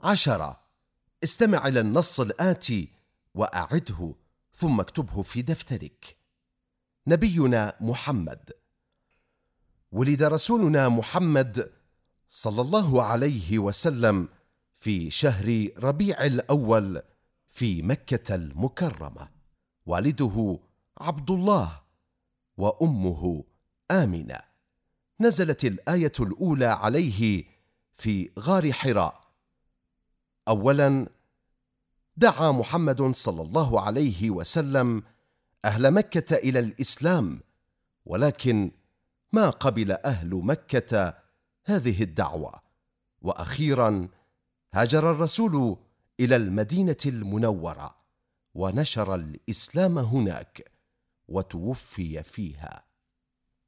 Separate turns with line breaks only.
عشرة. استمع إلى النص الآتي وأعده ثم اكتبه في دفترك. نبينا محمد. ولد رسولنا محمد صلى الله عليه وسلم في شهر ربيع الأول في مكة المكرمة. والده عبد الله وأمه آمنة نزلت الآية الأولى عليه في غار حراء. أولا دعا محمد صلى الله عليه وسلم أهل مكة إلى الإسلام ولكن ما قبل أهل مكة هذه الدعوة. وأخيرا هاجر الرسول إلى المدينة المنورة ونشر الإسلام هناك وتوفي فيها.